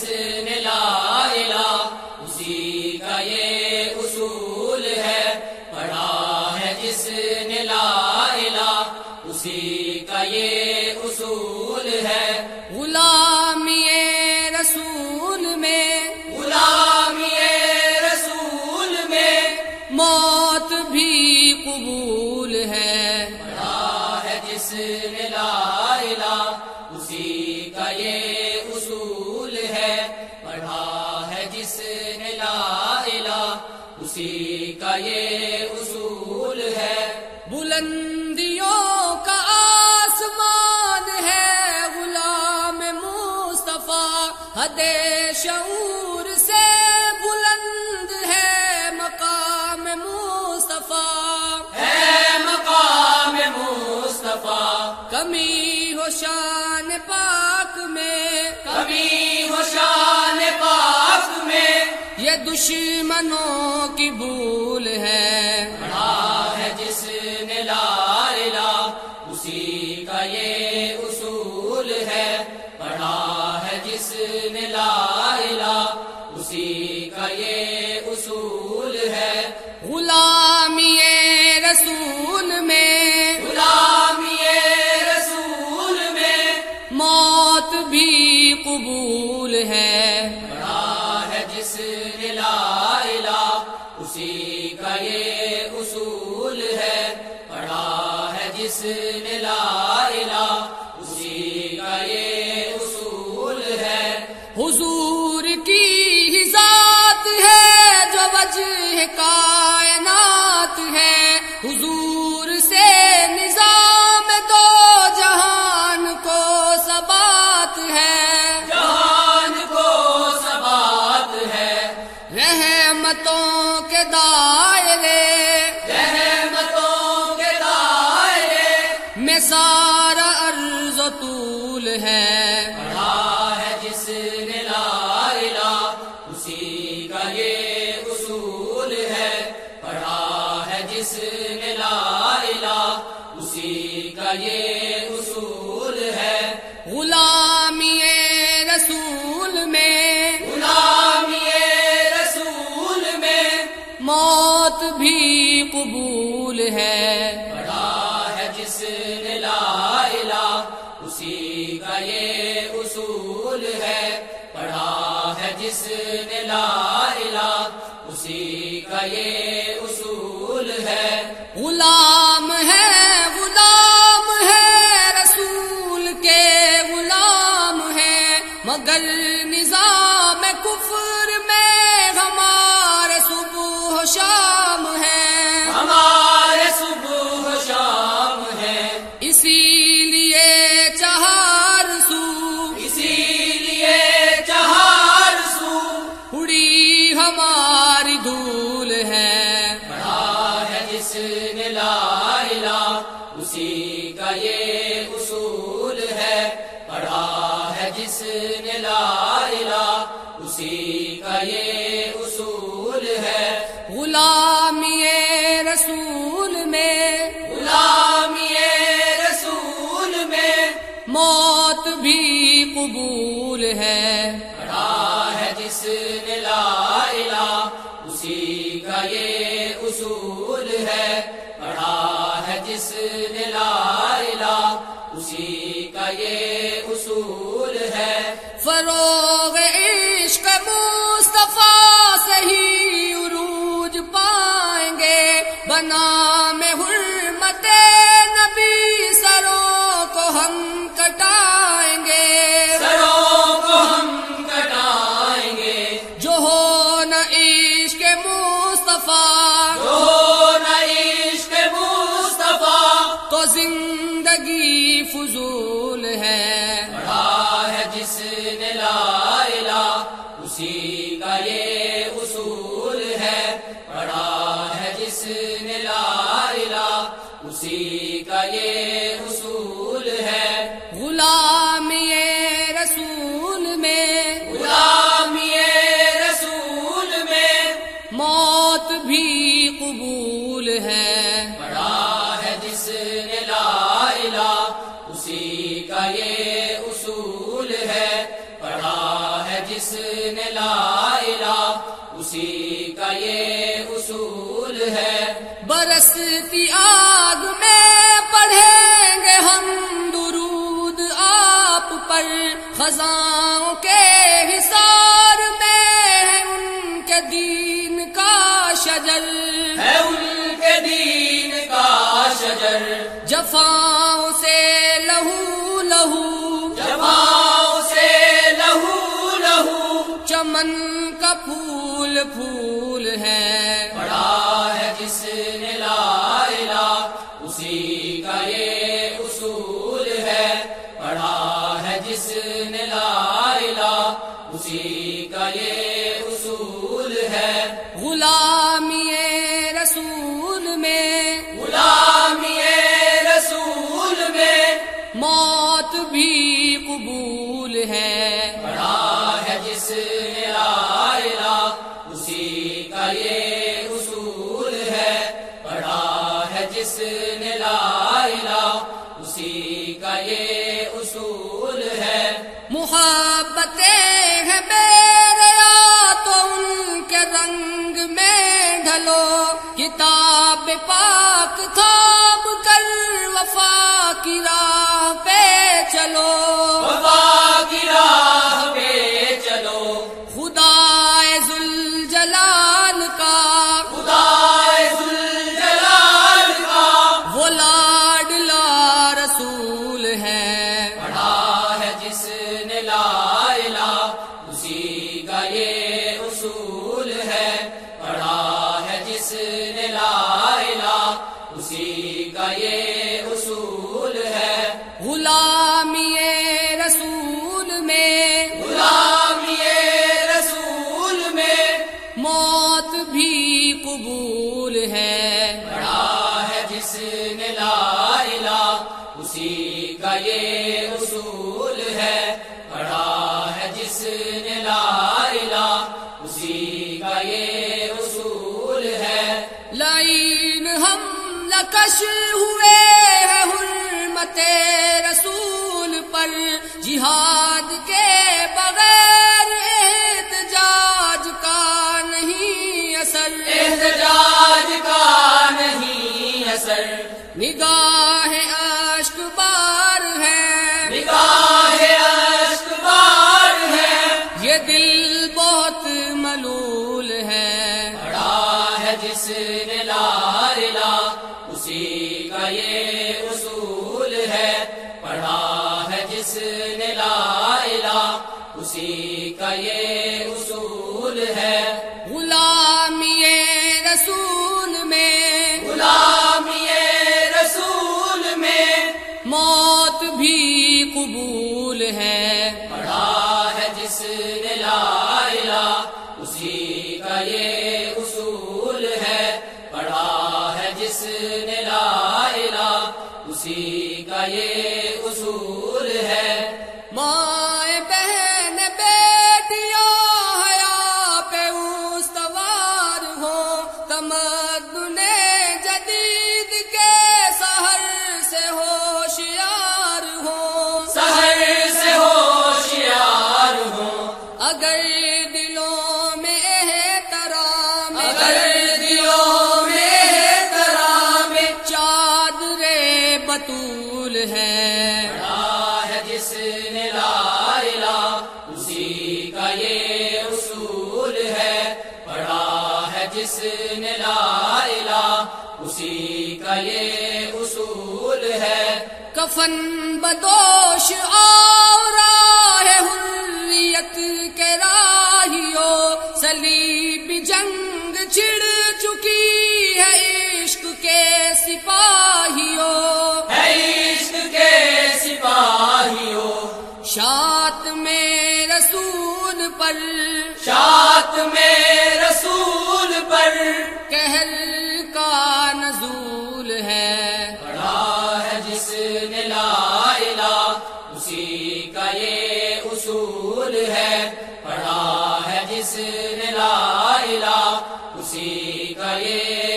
جس نے لا الہ اسی کا یہ اصول ہے۔ پڑھا ہے جس نے لا الہ اسی کا یہ اصول ہے۔ غلامی رسول میں غلامی رسول میں موت بھی قبول بلندیوں کا آسمان ہے غلام مصطفیٰ۔ حد شعور سے بلند ہے مقام مصطفیٰ۔ ہے مقام مصطفیٰ۔ کمی ہو شان پاک میں۔ کبھی ہو شان پاک میں۔ یہ دشمنوں کی بھول ہے۔ کا یہ اصول ہے۔ غلامی رسول میں غلامی رسول میں۔ موت بھی قبول ہے۔ پڑھا ہے جس نے لا الہ اسی کا یہ اصول ہے۔ پڑھا ہے جس نے لا رحمتوں کے دائرے۔ رحمتوں کے دائرے۔ میں سارا عرض و طول ہے۔ پڑھا ہے جس نے لا الہ اسی کا یہ اصول ہے۔ پڑھا ہے جس نے لا الہ اسی کا یہ قبول ہے۔ پڑھا ہے جس نے لا الہ، اسی کا یہ اصول ہے۔ پڑھا ہے جس نے لا الہ، اسی کا یہ غلامی رسول میں، غلامی رسول میں، موت بھی قبول ہے۔ پڑھا ہے جس نے لا الہ، اسی کا یہ اصول ہے۔ پڑھا ہے جس نے لا یہ اصول ہے۔ برستی آگ میں پڑھیں گے ہم درود آپ پر۔ خزاں کے حصار میں ہے ان کے دین کا شجر۔ ہے ان کے دین کا شجر۔ جفاؤں سے لہو لہو۔ جماؤں سے لہو لہو۔ چمن کا پھول پھول۔ ہے۔ پڑھا ہے جس نے لا الہ اسی کا یہ اصول ہے۔ پڑھا ہے جس نے لا الہ اسی کا یہ اصول ہے۔ محبتیں ہیں میرے تو ان کے رنگ میں ڈھلو۔ کتاب پاک تھام کر وفا کی راہ پہ چلو۔ اسی کا یہ اصول ہے۔ غلامی رسول میں غلامی رسول میں موت بھی قبول ہے۔ پڑھا ہے جس نے لا الہ اسی کا یہ اصول ہے۔ پڑھا ہے جس لکش ہوئے ہیں حرمت رسول پر جہاد کے بغیر احتجاج کا نہیں اثر احتجاج کا نہیں اثر نگاہ اشک بار ہے نگاہ اشک بار ہے یہ دل بہت ملول ہے پڑھا ہے جس نے لا الہ اسی کا یہ اصول ہے پڑھا ہے جس نے لا الہ اسی کا یہ اصول ہے۔ غلامی رسول میں غلامی رسول میں۔ موت بھی قبول ہے۔ بطول ہے۔ پڑھا ہے جس نے لا الہ اسی کا یہ اصول ہے۔ پڑھا ہے جس نے لا الہ اسی کا یہ اصول ہے۔ کفن بدوش اور ہے حریت کے راہیو سلیب پر شات میں رسول پر کہل کا نزول ہے۔ پڑھا ہے جس نے لا الہ اسی کا یہ اصول ہے۔ پڑھا ہے جس نے لا الہ اسی کا یہ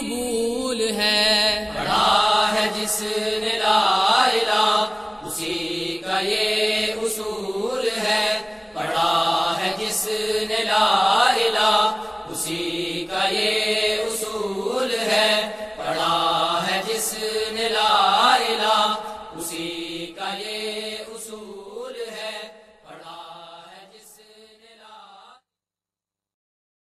بھی